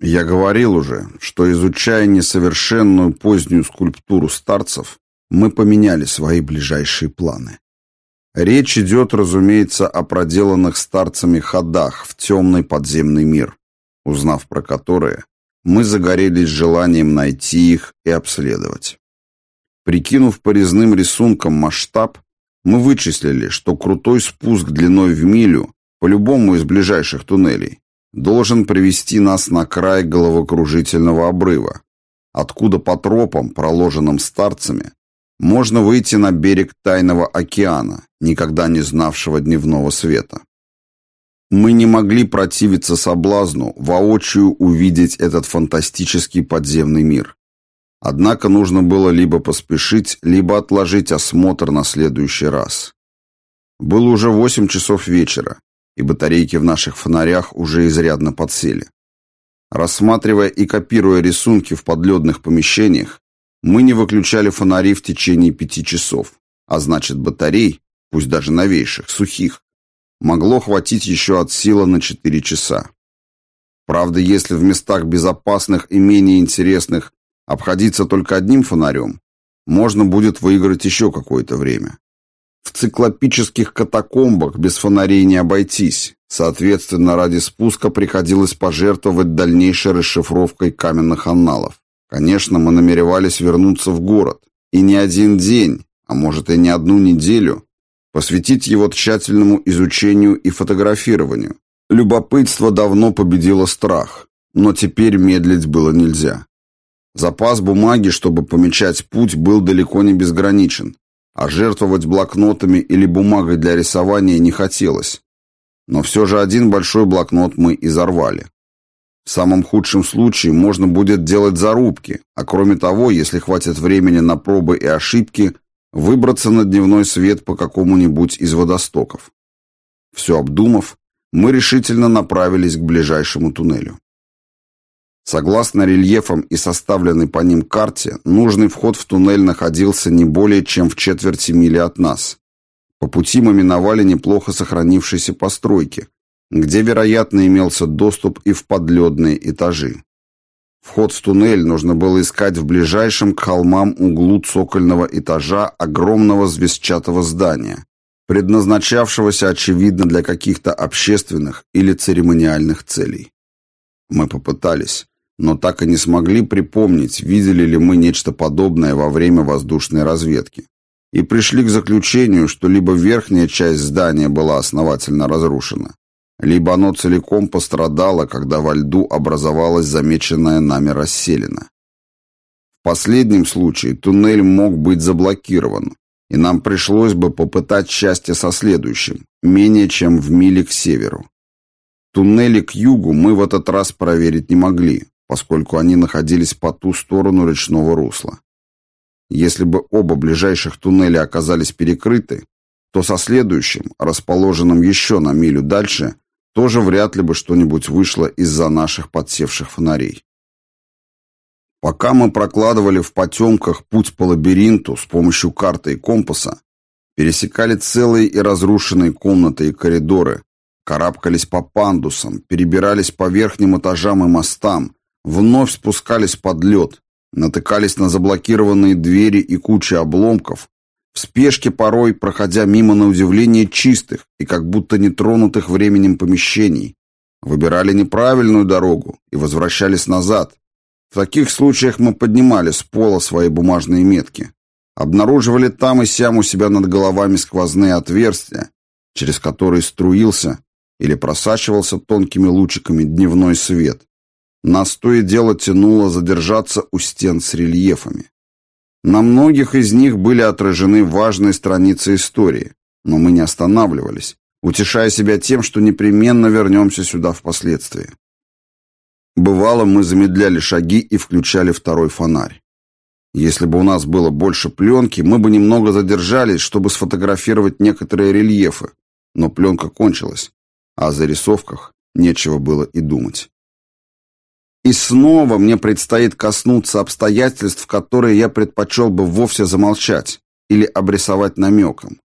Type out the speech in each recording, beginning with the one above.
Я говорил уже, что изучая несовершенную позднюю скульптуру старцев, мы поменяли свои ближайшие планы. Речь идет, разумеется, о проделанных старцами ходах в темный подземный мир, узнав про которые, мы загорелись желанием найти их и обследовать. Прикинув по резным рисункам масштаб, мы вычислили, что крутой спуск длиной в милю по любому из ближайших туннелей должен привести нас на край головокружительного обрыва, откуда по тропам, проложенным старцами, можно выйти на берег тайного океана, никогда не знавшего дневного света. Мы не могли противиться соблазну воочию увидеть этот фантастический подземный мир. Однако нужно было либо поспешить, либо отложить осмотр на следующий раз. Было уже восемь часов вечера, и батарейки в наших фонарях уже изрядно подсели. Рассматривая и копируя рисунки в подледных помещениях, мы не выключали фонари в течение пяти часов, а значит батарей, пусть даже новейших, сухих, могло хватить еще от силы на четыре часа. Правда, если в местах безопасных и менее интересных обходиться только одним фонарем, можно будет выиграть еще какое-то время. В циклопических катакомбах без фонарей не обойтись. Соответственно, ради спуска приходилось пожертвовать дальнейшей расшифровкой каменных анналов. Конечно, мы намеревались вернуться в город. И не один день, а может и не одну неделю, посвятить его тщательному изучению и фотографированию. Любопытство давно победило страх, но теперь медлить было нельзя. Запас бумаги, чтобы помечать путь, был далеко не безграничен, а жертвовать блокнотами или бумагой для рисования не хотелось. Но все же один большой блокнот мы изорвали. В самом худшем случае можно будет делать зарубки, а кроме того, если хватит времени на пробы и ошибки, выбраться на дневной свет по какому-нибудь из водостоков. Все обдумав, мы решительно направились к ближайшему туннелю. Согласно рельефам и составленной по ним карте, нужный вход в туннель находился не более чем в четверти мили от нас. По пути мы миновали неплохо сохранившиеся постройки, где, вероятно, имелся доступ и в подледные этажи. Вход в туннель нужно было искать в ближайшем к холмам углу цокольного этажа огромного звездчатого здания, предназначавшегося, очевидно, для каких-то общественных или церемониальных целей. Мы попытались, но так и не смогли припомнить, видели ли мы нечто подобное во время воздушной разведки. И пришли к заключению, что либо верхняя часть здания была основательно разрушена, либо оно целиком пострадало, когда во льду образовалась замеченная нами расселена. В последнем случае туннель мог быть заблокирован, и нам пришлось бы попытать счастье со следующим, менее чем в миле к северу. Туннели к югу мы в этот раз проверить не могли, поскольку они находились по ту сторону речного русла. Если бы оба ближайших туннеля оказались перекрыты, то со следующим, расположенным еще на милю дальше, тоже вряд ли бы что-нибудь вышло из-за наших подсевших фонарей. Пока мы прокладывали в потемках путь по лабиринту с помощью карты и компаса, пересекали целые и разрушенные комнаты и коридоры, карабкались по пандусам, перебирались по верхним этажам и мостам, вновь спускались под лед, натыкались на заблокированные двери и кучи обломков, в спешке порой проходя мимо на удивление чистых и как будто нетронутых временем помещений, выбирали неправильную дорогу и возвращались назад. В таких случаях мы поднимали с пола свои бумажные метки, обнаруживали там и сям у себя над головами сквозные отверстия, через которые струился или просачивался тонкими лучиками дневной свет, нас то и дело тянуло задержаться у стен с рельефами. На многих из них были отражены важные страницы истории, но мы не останавливались, утешая себя тем, что непременно вернемся сюда впоследствии. Бывало, мы замедляли шаги и включали второй фонарь. Если бы у нас было больше пленки, мы бы немного задержались, чтобы сфотографировать некоторые рельефы, но пленка кончилась, а о зарисовках нечего было и думать. И снова мне предстоит коснуться обстоятельств, которые я предпочел бы вовсе замолчать или обрисовать намеком.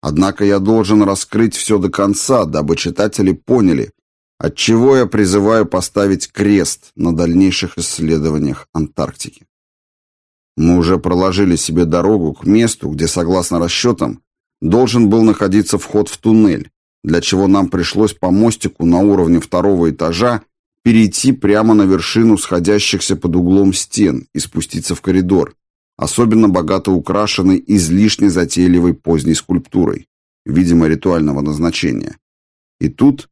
Однако я должен раскрыть все до конца, дабы читатели поняли, отчего я призываю поставить крест на дальнейших исследованиях Антарктики. Мы уже проложили себе дорогу к месту, где, согласно расчетам, должен был находиться вход в туннель, для чего нам пришлось по мостику на уровне второго этажа перейти прямо на вершину сходящихся под углом стен и спуститься в коридор, особенно богато украшенный излишне затейливой поздней скульптурой, видимо, ритуального назначения. И тут,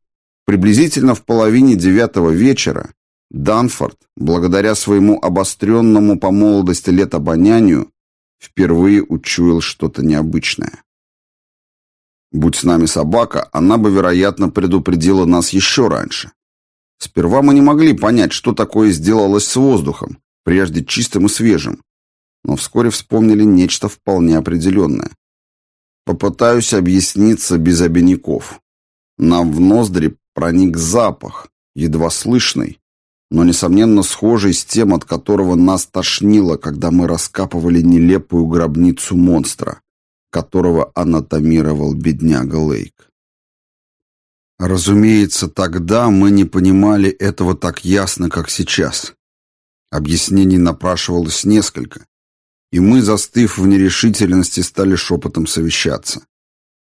приблизительно в половине девятого вечера, Данфорд, благодаря своему обостренному по молодости лет обонянию, впервые учуял что-то необычное. Будь с нами собака, она бы, вероятно, предупредила нас еще раньше. Сперва мы не могли понять, что такое сделалось с воздухом, прежде чистым и свежим, но вскоре вспомнили нечто вполне определенное. Попытаюсь объясниться без обиняков. Нам в ноздри проник запах, едва слышный, но, несомненно, схожий с тем, от которого нас тошнило, когда мы раскапывали нелепую гробницу монстра, которого анатомировал бедняга Лейк. Разумеется, тогда мы не понимали этого так ясно, как сейчас. Объяснений напрашивалось несколько, и мы, застыв в нерешительности, стали шепотом совещаться.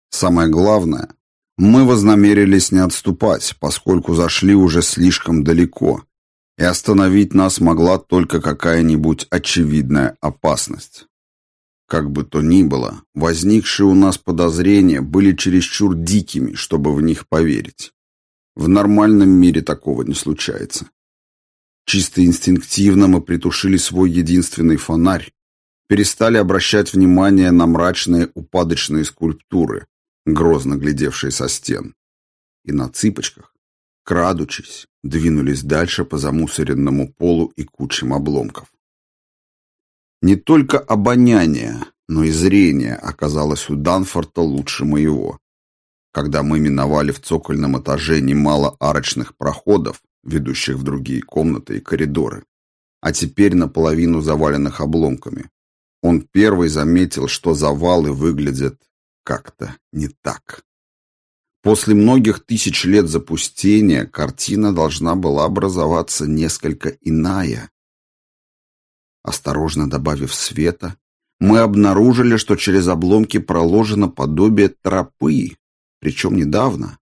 Самое главное, мы вознамерились не отступать, поскольку зашли уже слишком далеко, и остановить нас могла только какая-нибудь очевидная опасность. Как бы то ни было, возникшие у нас подозрения были чересчур дикими, чтобы в них поверить. В нормальном мире такого не случается. Чисто инстинктивно мы притушили свой единственный фонарь, перестали обращать внимание на мрачные упадочные скульптуры, грозно глядевшие со стен. И на цыпочках, крадучись, двинулись дальше по замусоренному полу и кучам обломков. Не только обоняние, но и зрение оказалось у Данфорта лучше моего. Когда мы миновали в цокольном этаже немало арочных проходов, ведущих в другие комнаты и коридоры, а теперь наполовину заваленных обломками, он первый заметил, что завалы выглядят как-то не так. После многих тысяч лет запустения картина должна была образоваться несколько иная, Осторожно добавив света, мы обнаружили, что через обломки проложено подобие тропы, причем недавно.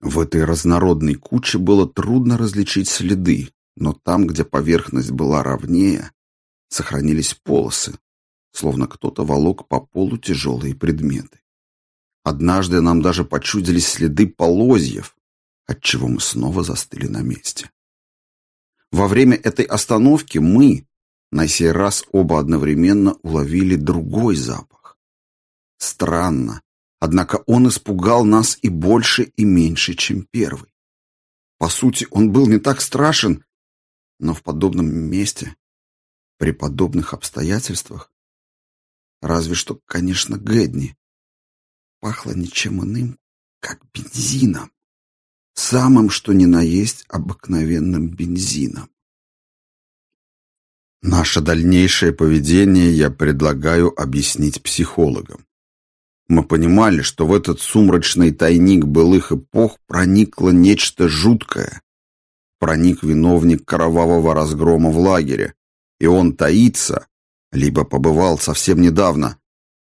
В этой разнородной куче было трудно различить следы, но там, где поверхность была ровнее, сохранились полосы, словно кто-то волок по полу тяжелые предметы. Однажды нам даже почудились следы полозьев, отчего мы снова застыли на месте. Во время этой остановки мы, на сей раз оба одновременно уловили другой запах. Странно, однако он испугал нас и больше, и меньше, чем первый. По сути, он был не так страшен, но в подобном месте, при подобных обстоятельствах, разве что, конечно, Гэдни, пахло ничем иным, как бензином. Самым, что ни на есть, обыкновенным бензином. Наше дальнейшее поведение я предлагаю объяснить психологам. Мы понимали, что в этот сумрачный тайник былых эпох проникло нечто жуткое. Проник виновник кровавого разгрома в лагере, и он таится, либо побывал совсем недавно,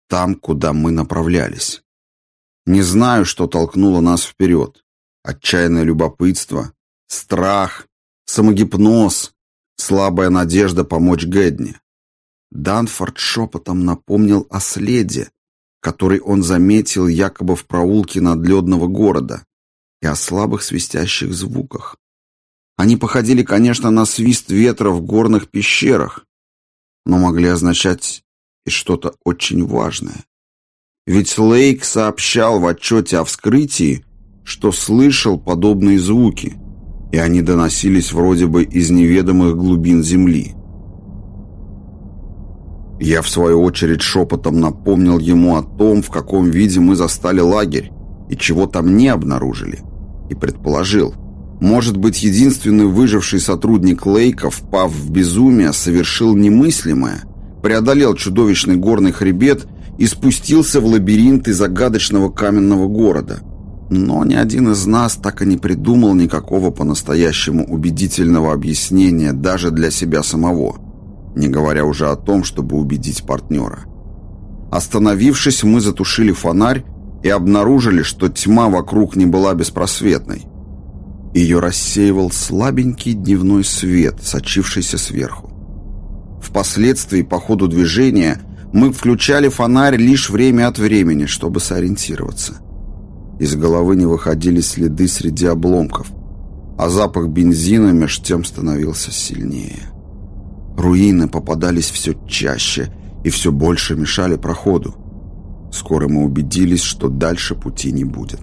там, куда мы направлялись. Не знаю, что толкнуло нас вперед. Отчаянное любопытство, страх, самогипноз, слабая надежда помочь Гэдни. Данфорд шепотом напомнил о следе, который он заметил якобы в проулке надледного города, и о слабых свистящих звуках. Они походили, конечно, на свист ветра в горных пещерах, но могли означать и что-то очень важное. Ведь Лейк сообщал в отчете о вскрытии, что слышал подобные звуки, и они доносились вроде бы из неведомых глубин земли. Я, в свою очередь, шепотом напомнил ему о том, в каком виде мы застали лагерь и чего там не обнаружили, и предположил, может быть, единственный выживший сотрудник Лейка, впав в безумие, совершил немыслимое, преодолел чудовищный горный хребет и спустился в лабиринты загадочного каменного города – Но ни один из нас так и не придумал никакого по-настоящему убедительного объяснения даже для себя самого, не говоря уже о том, чтобы убедить партнера. Остановившись, мы затушили фонарь и обнаружили, что тьма вокруг не была беспросветной. Ее рассеивал слабенький дневной свет, сочившийся сверху. Впоследствии, по ходу движения, мы включали фонарь лишь время от времени, чтобы сориентироваться. Из головы не выходили следы среди обломков, а запах бензина меж тем становился сильнее. Руины попадались все чаще и все больше мешали проходу. Скоро мы убедились, что дальше пути не будет.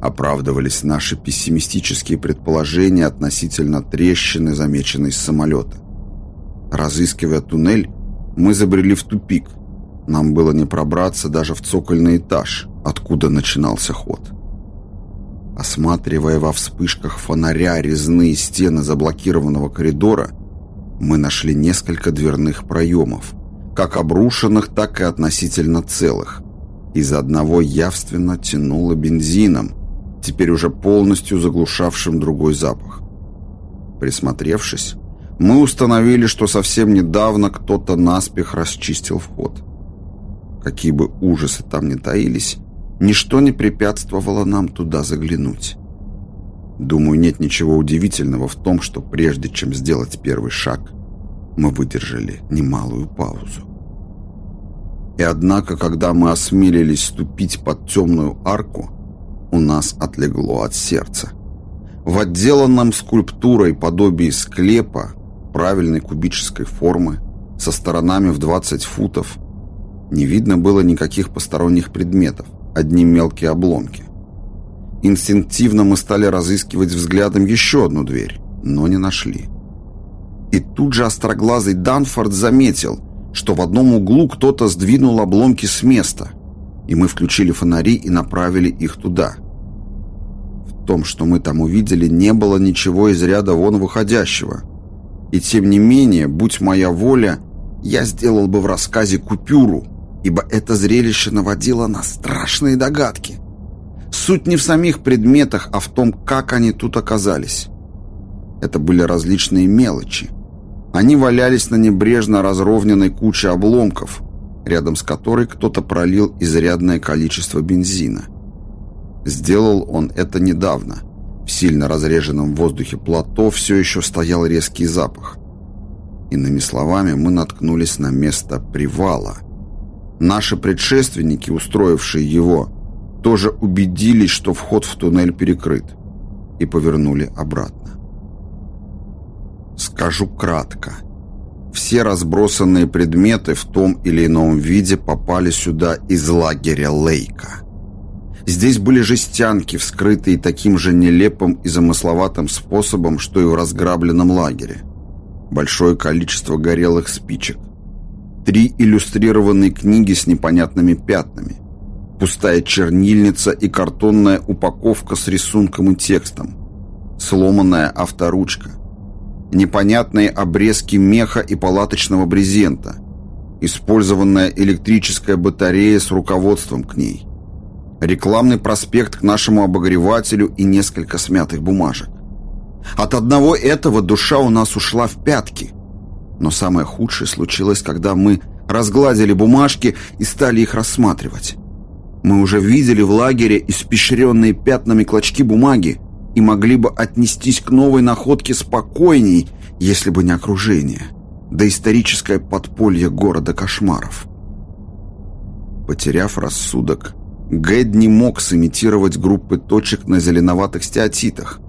Оправдывались наши пессимистические предположения относительно трещины, замеченной с самолета. Разыскивая туннель, мы забрели в тупик. Нам было не пробраться даже в цокольный этаж, откуда начинался ход. Осматривая во вспышках фонаря резные стены заблокированного коридора, мы нашли несколько дверных проемов, как обрушенных, так и относительно целых. Из одного явственно тянуло бензином, теперь уже полностью заглушавшим другой запах. Присмотревшись, мы установили, что совсем недавно кто-то наспех расчистил вход. Какие бы ужасы там ни таились, ничто не препятствовало нам туда заглянуть. Думаю, нет ничего удивительного в том, что прежде чем сделать первый шаг, мы выдержали немалую паузу. И однако, когда мы осмелились ступить под темную арку, у нас отлегло от сердца. В отделанном скульптурой подобии склепа, правильной кубической формы, со сторонами в 20 футов, не видно было никаких посторонних предметов, одни мелкие обломки. Инстинктивно мы стали разыскивать взглядом еще одну дверь, но не нашли. И тут же остроглазый Данфорд заметил, что в одном углу кто-то сдвинул обломки с места, и мы включили фонари и направили их туда. В том, что мы там увидели, не было ничего из ряда вон выходящего. И тем не менее, будь моя воля, я сделал бы в рассказе купюру, ибо это зрелище наводило на страшные догадки. Суть не в самих предметах, а в том, как они тут оказались. Это были различные мелочи, они валялись на небрежно разровненной куче обломков, рядом с которой кто-то пролил изрядное количество бензина. Сделал он это недавно. В сильно разреженном воздухе плато все еще стоял резкий запах. Иными словами, мы наткнулись на место привала. Наши предшественники, устроившие его, тоже убедились, что вход в туннель перекрыт, и повернули обратно. Скажу кратко. Все разбросанные предметы в том или ином виде попали сюда из лагеря Лейка. Здесь были жестянки, вскрытые таким же нелепым и замысловатым способом, что и в разграбленном лагере. Большое количество горелых спичек. Три иллюстрированные книги с непонятными пятнами. Пустая чернильница и картонная упаковка с рисунком и текстом. Сломанная авторучка непонятные обрезки меха и палаточного брезента, использованная электрическая батарея с руководством к ней, рекламный проспект к нашему обогревателю и несколько смятых бумажек. От одного этого душа у нас ушла в пятки. Но самое худшее случилось, когда мы разгладили бумажки и стали их рассматривать. Мы уже видели в лагере испещренные пятнами клочки бумаги, и могли бы отнестись к новой находке спокойней, если бы не окружение, да историческое подполье города кошмаров. Потеряв рассудок, Гэд не мог сымитировать группы точек на зеленоватых стеатитах,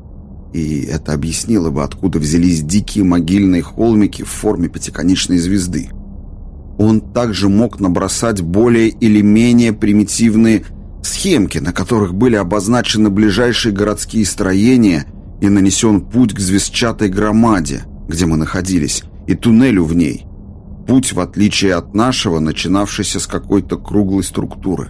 и это объяснило бы, откуда взялись дикие могильные холмики в форме пятиконечной звезды. Он также мог набросать более или менее примитивные Схемки, на которых были обозначены ближайшие городские строения и нанесен путь к звездчатой громаде, где мы находились, и туннелю в ней. Путь, в отличие от нашего, начинавшийся с какой-то круглой структуры.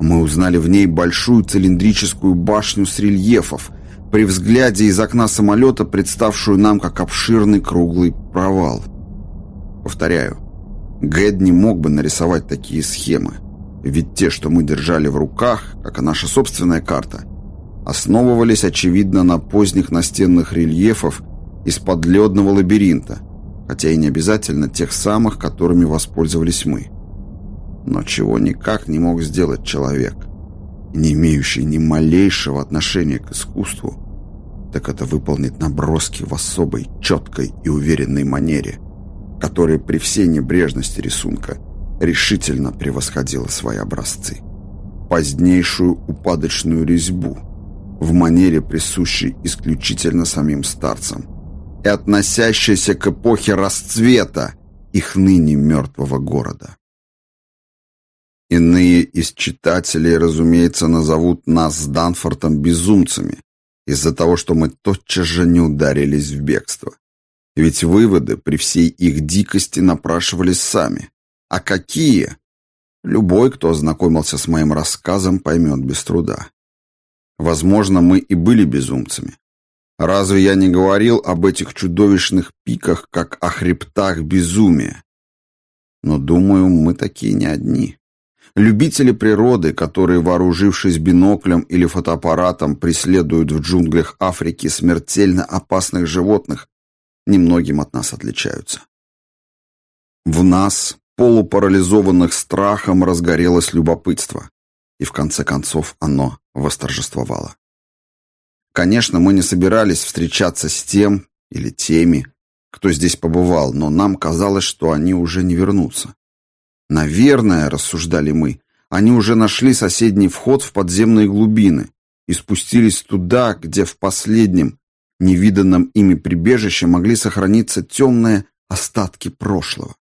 Мы узнали в ней большую цилиндрическую башню с рельефов, при взгляде из окна самолета, представшую нам как обширный круглый провал. Повторяю, Гэд не мог бы нарисовать такие схемы. Ведь те, что мы держали в руках, как и наша собственная карта, основывались, очевидно, на поздних настенных рельефов из подледного лабиринта, хотя и не обязательно тех самых, которыми воспользовались мы. Но чего никак не мог сделать человек, не имеющий ни малейшего отношения к искусству, так это выполнить наброски в особой, четкой и уверенной манере, которая при всей небрежности рисунка решительно превосходила свои образцы. Позднейшую упадочную резьбу в манере, присущей исключительно самим старцам, и относящейся к эпохе расцвета их ныне мертвого города. Иные из читателей, разумеется, назовут нас с Данфортом безумцами из-за того, что мы тотчас же не ударились в бегство. Ведь выводы при всей их дикости напрашивались сами. А какие? Любой, кто ознакомился с моим рассказом, поймет без труда. Возможно, мы и были безумцами. Разве я не говорил об этих чудовищных пиках, как о хребтах безумия? Но, думаю, мы такие не одни. Любители природы, которые, вооружившись биноклем или фотоаппаратом, преследуют в джунглях Африки смертельно опасных животных, немногим от нас отличаются. В нас, полупарализованных страхом, разгорелось любопытство, и в конце концов оно восторжествовало. Конечно, мы не собирались встречаться с тем или теми, кто здесь побывал, но нам казалось, что они уже не вернутся. Наверное, рассуждали мы, они уже нашли соседний вход в подземные глубины и спустились туда, где в последнем, невиданном ими прибежище могли сохраниться темные остатки прошлого.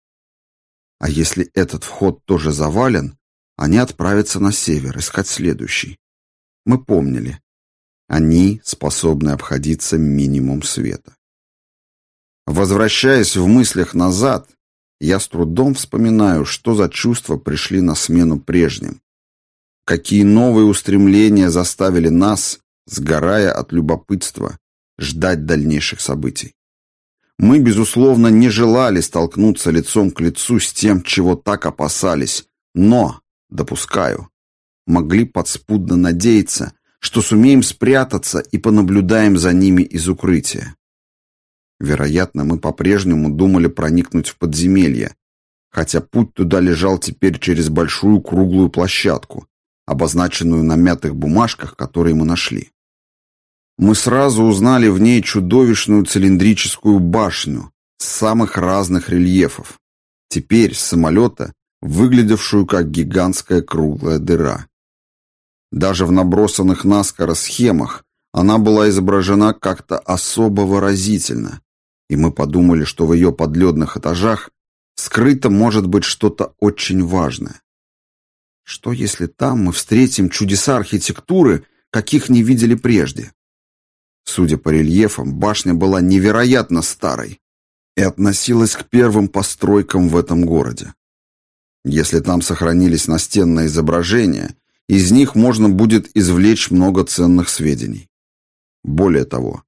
А если этот вход тоже завален, они отправятся на север искать следующий. Мы помнили. Они способны обходиться минимум света. Возвращаясь в мыслях назад, я с трудом вспоминаю, что за чувства пришли на смену прежним. Какие новые устремления заставили нас, сгорая от любопытства, ждать дальнейших событий. Мы, безусловно, не желали столкнуться лицом к лицу с тем, чего так опасались, но, допускаю, могли подспудно надеяться, что сумеем спрятаться и понаблюдаем за ними из укрытия. Вероятно, мы по-прежнему думали проникнуть в подземелье, хотя путь туда лежал теперь через большую круглую площадку, обозначенную на мятых бумажках, которые мы нашли. Мы сразу узнали в ней чудовищную цилиндрическую башню с самых разных рельефов, теперь с самолета, выглядевшую как гигантская круглая дыра. Даже в набросанных наскоро схемах она была изображена как-то особо выразительно, и мы подумали, что в ее подледных этажах скрыто может быть что-то очень важное. Что если там мы встретим чудеса архитектуры, каких не видели прежде? Судя по рельефам, башня была невероятно старой и относилась к первым постройкам в этом городе. Если там сохранились настенные изображения, из них можно будет извлечь много ценных сведений. Более того,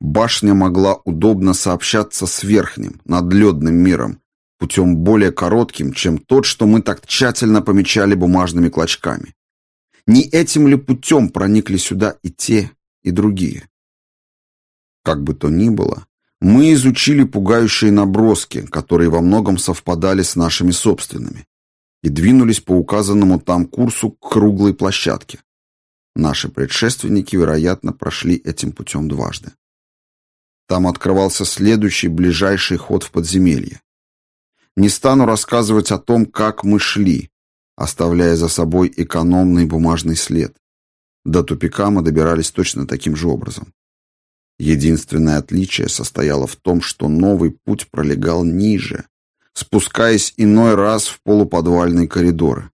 Башня могла удобно сообщаться с верхним, надледным миром, путем более коротким, чем тот, что мы так тщательно помечали бумажными клочками. Не этим ли путем проникли сюда и те, и другие? Как бы то ни было, мы изучили пугающие наброски, которые во многом совпадали с нашими собственными, и двинулись по указанному там курсу к круглой площадке. Наши предшественники, вероятно, прошли этим путем дважды. Там открывался следующий, ближайший ход в подземелье. Не стану рассказывать о том, как мы шли, оставляя за собой экономный бумажный след. До тупика мы добирались точно таким же образом. Единственное отличие состояло в том, что новый путь пролегал ниже, спускаясь иной раз в полуподвальные коридоры.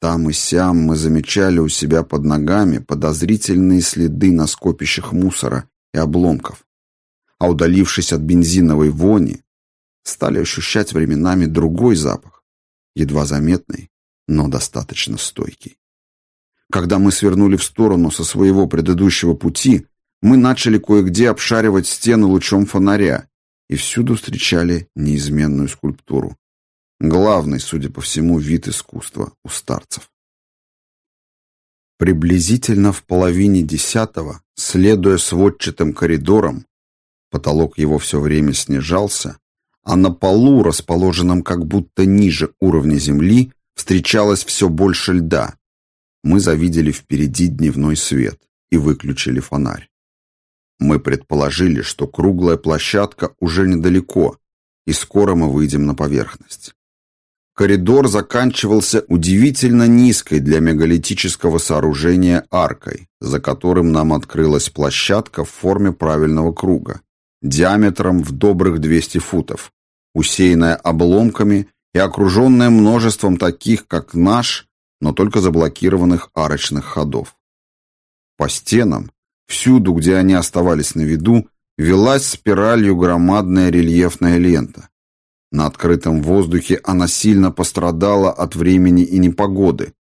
Там и сям мы замечали у себя под ногами подозрительные следы на скопищах мусора и обломков а удалившись от бензиновой вони, стали ощущать временами другой запах, едва заметный, но достаточно стойкий. Когда мы свернули в сторону со своего предыдущего пути, мы начали кое-где обшаривать стены лучом фонаря и всюду встречали неизменную скульптуру. Главный, судя по всему, вид искусства у старцев. Приблизительно в половине десятого, следуя сводчатым коридорам, потолок его все время снижался, а на полу, расположенном как будто ниже уровня земли, встречалось все больше льда. Мы завидели впереди дневной свет и выключили фонарь. Мы предположили, что круглая площадка уже недалеко, и скоро мы выйдем на поверхность. Коридор заканчивался удивительно низкой для мегалитического сооружения аркой, за которым нам открылась площадка в форме правильного круга, диаметром в добрых 200 футов, усеянная обломками и окруженная множеством таких, как наш, но только заблокированных арочных ходов. По стенам, всюду, где они оставались на виду, велась спиралью громадная рельефная лента, на открытом воздухе она сильно пострадала от времени и непогоды,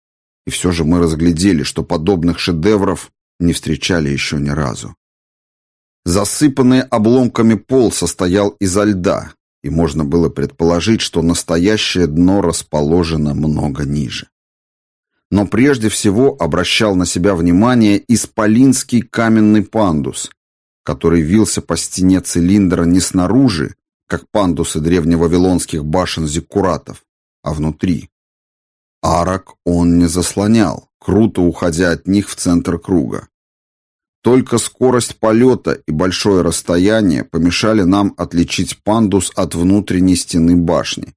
и все же мы разглядели, что подобных шедевров не встречали еще ни разу. Засыпанный обломками пол состоял изо льда, и можно было предположить, что настоящее дно расположено много ниже. Но прежде всего обращал на себя внимание исполинский каменный пандус, который вился по стене цилиндра не снаружи, как пандусы древневавилонских башен зиккуратов, а внутри. Арок он не заслонял, круто уходя от них в центр круга. Только скорость полета и большое расстояние помешали нам отличить пандус от внутренней стены башни,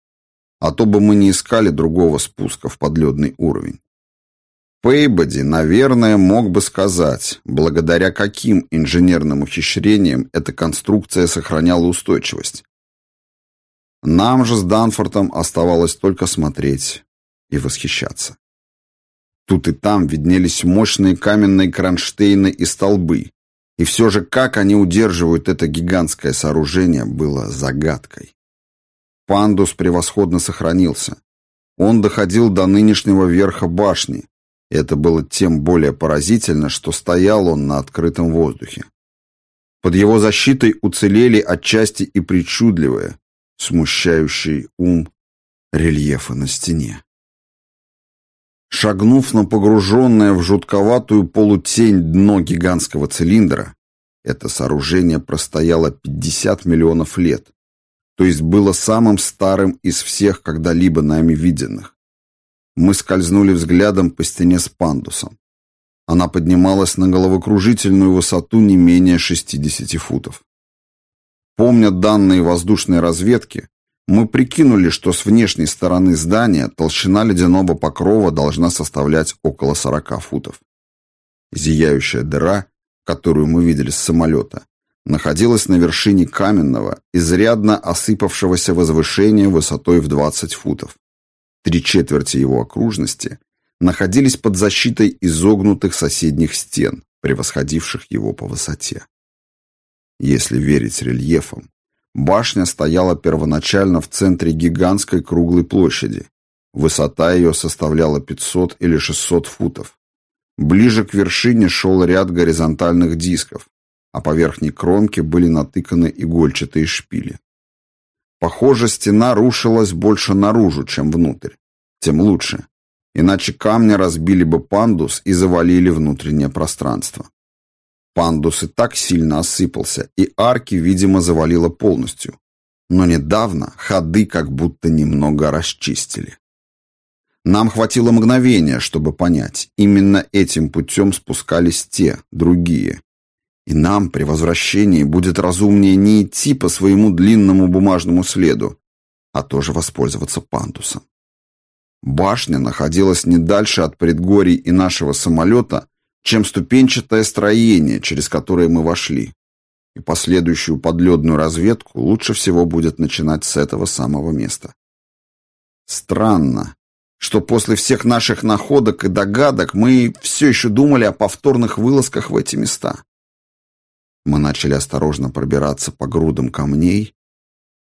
а то бы мы не искали другого спуска в подледный уровень. Пейбоди, наверное, мог бы сказать, благодаря каким инженерным ухищрениям эта конструкция сохраняла устойчивость, нам же с Данфортом оставалось только смотреть и восхищаться. Тут и там виднелись мощные каменные кронштейны и столбы, и все же как они удерживают это гигантское сооружение, было загадкой. Пандус превосходно сохранился. Он доходил до нынешнего верха башни, это было тем более поразительно, что стоял он на открытом воздухе. Под его защитой уцелели отчасти и причудливые, смущающий ум рельефа на стене. Шагнув на погруженное в жутковатую полутень дно гигантского цилиндра, это сооружение простояло 50 миллионов лет, то есть было самым старым из всех когда-либо нами виденных. Мы скользнули взглядом по стене с пандусом. Она поднималась на головокружительную высоту не менее 60 футов. Помня данные воздушной разведки, мы прикинули, что с внешней стороны здания толщина ледяного покрова должна составлять около 40 футов. Зияющая дыра, которую мы видели с самолета, находилась на вершине каменного, изрядно осыпавшегося возвышения высотой в 20 футов. Три четверти его окружности находились под защитой изогнутых соседних стен, превосходивших его по высоте. Если верить рельефам, башня стояла первоначально в центре гигантской круглой площади. Высота ее составляла 500 или 600 футов. Ближе к вершине шел ряд горизонтальных дисков, а по верхней кромке были натыканы игольчатые шпили. Похоже, стена рушилась больше наружу, чем внутрь. Тем лучше. Иначе камни разбили бы пандус и завалили внутреннее пространство. Пандус и так сильно осыпался, и арки, видимо, завалило полностью. Но недавно ходы как будто немного расчистили. Нам хватило мгновения, чтобы понять, именно этим путем спускались те, другие. И нам при возвращении будет разумнее не идти по своему длинному бумажному следу, а тоже воспользоваться пандусом. Башня находилась не дальше от предгорий и нашего самолета, чем ступенчатое строение, через которое мы вошли. И последующую подледную разведку лучше всего будет начинать с этого самого места. Странно, что после всех наших находок и догадок мы все еще думали о повторных вылазках в эти места. Мы начали осторожно пробираться по грудам камней,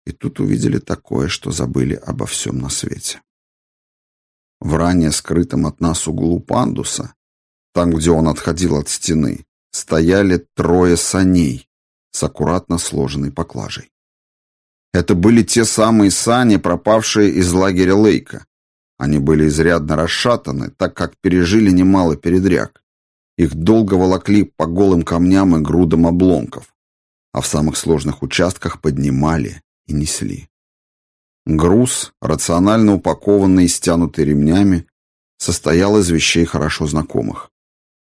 и тут увидели такое, что забыли обо всем на свете. В ранее скрытом от нас углу пандуса там, где он отходил от стены, стояли трое саней с аккуратно сложенной поклажей. Это были те самые сани, пропавшие из лагеря Лейка. Они были изрядно расшатаны, так как пережили немало передряг. Их долго волокли по голым камням и грудам обломков, а в самых сложных участках поднимали и несли. Груз, рационально упакованный и стянутый ремнями, состоял из вещей хорошо знакомых.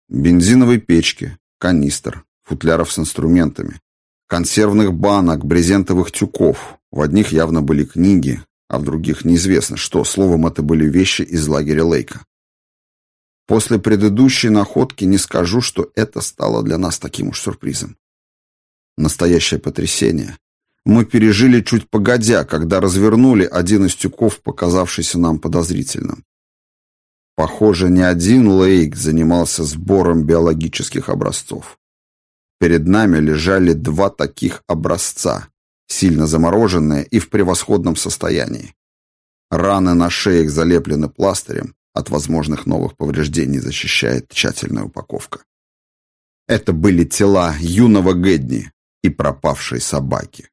Бензиновой печки, канистр, футляров с инструментами, консервных банок, брезентовых тюков. В одних явно были книги, а в других неизвестно что. Словом, это были вещи из лагеря Лейка. После предыдущей находки не скажу, что это стало для нас таким уж сюрпризом. Настоящее потрясение. Мы пережили чуть погодя, когда развернули один из тюков, показавшийся нам подозрительным. Похоже, не один Лейк занимался сбором биологических образцов. Перед нами лежали два таких образца, сильно замороженные и в превосходном состоянии. Раны на шеях залеплены пластырем, от возможных новых повреждений защищает тщательная упаковка. Это были тела юного Гэдни и пропавшей собаки.